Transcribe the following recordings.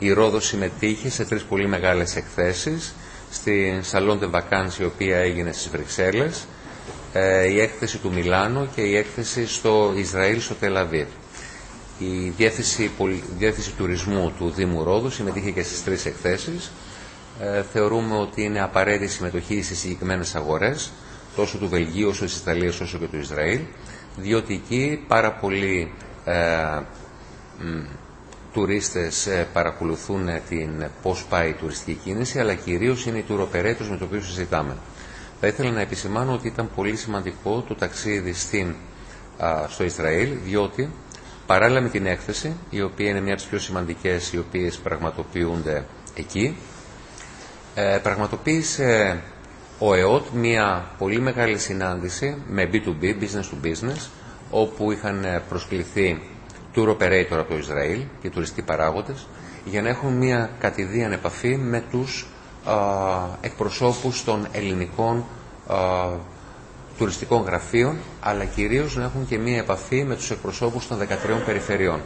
Η Ρόδος συμμετείχε σε τρεις πολύ μεγάλες εκθέσεις, στην Salon de Vacances η οποία έγινε στις Βρυξέλλες, ε, η έκθεση του Μιλάνο και η έκθεση στο Ισραήλ, στο Τελαβίβ. Η διεύθυνση, διεύθυνση τουρισμού του Δήμου Ρόδου συμμετείχε και στις τρεις εκθέσεις. Ε, θεωρούμε ότι είναι απαραίτητη συμμετοχή στις συγκεκριμένες αγορές, τόσο του Βελγίου όσο της Ιταλίας όσο και του Ισραήλ, διότι εκεί πάρα πολλοί ε, τουρίστες ε, παρακολουθούν την πώς πάει η τουριστική κίνηση, αλλά κυρίως είναι οι tour operators με το οποίο συζητάμε. Θα ήθελα να επισημάνω ότι ήταν πολύ σημαντικό το ταξίδι στην, στο Ισραήλ, διότι παράλληλα με την έκθεση, η οποία είναι μια από τις πιο σημαντικές οι οποίες πραγματοποιούνται εκεί, ε, πραγματοποίησε ο ΕΟΤ μια πολύ μεγάλη συνάντηση με B2B, business to business, όπου είχαν προσκληθεί tour operator από το Ισραήλ και τουριστικοί παράγοντες για να έχουν μια κατηδίαν επαφή με τους α, εκπροσώπους των ελληνικών α, τουριστικών γραφείων αλλά κυρίως να έχουν και μια επαφή με τους εκπροσώπους των 13 περιφερειών.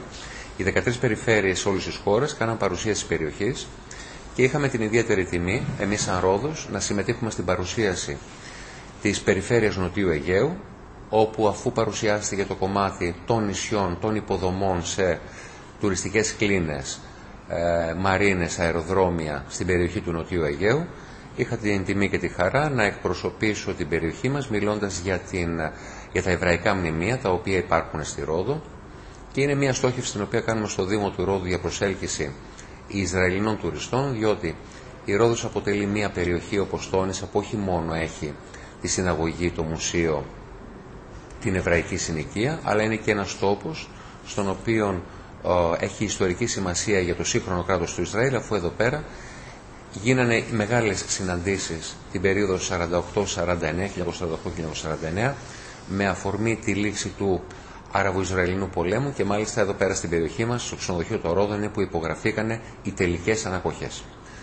Οι 13 περιφέρειες σε όλες τις χώρες κάναν παρουσία της περιοχής και είχαμε την ιδιαίτερη τιμή, εμείς σαν Ρόδος, να συμμετείχουμε στην παρουσίαση της περιφέρειας Νοτιού Αιγαίου όπου αφού παρουσιάστηκε το κομμάτι των νησιών, των υποδομών σε τουριστικές κλίνες, ε, μαρίνες, αεροδρόμια στην περιοχή του Νοτιού Αιγαίου, είχα την τιμή και τη χαρά να εκπροσωπήσω την περιοχή μας μιλώντας για, την, για τα εβραϊκά μνημεία τα οποία υπάρχουν στη Ρόδο και είναι μια στόχευση την οποία κάνουμε στο Δήμο του Ρόδου για προσέλκυση Ισραηλινών τουριστών διότι η Ρόδος αποτελεί μια περιοχή όπως τόνισα που όχι μόνο έχει τη συναγωγή, το μουσείο την εβραϊκή συνοικία, αλλά είναι και ένας τόπος στον οποίο ε, έχει ιστορική σημασία για το σύγχρονο κράτος του Ισραήλ, αφού εδώ πέρα γίνανε μεγάλες συναντήσεις την περίοδο 48-49, 1948-1949, με αφορμή τη λήξη του Άραβο-Ισραηλινού πολέμου και μάλιστα εδώ πέρα στην περιοχή μας, στο ξενοδοχείο των Ρόδων, που υπογραφήκανε οι τελικές ανακοχές.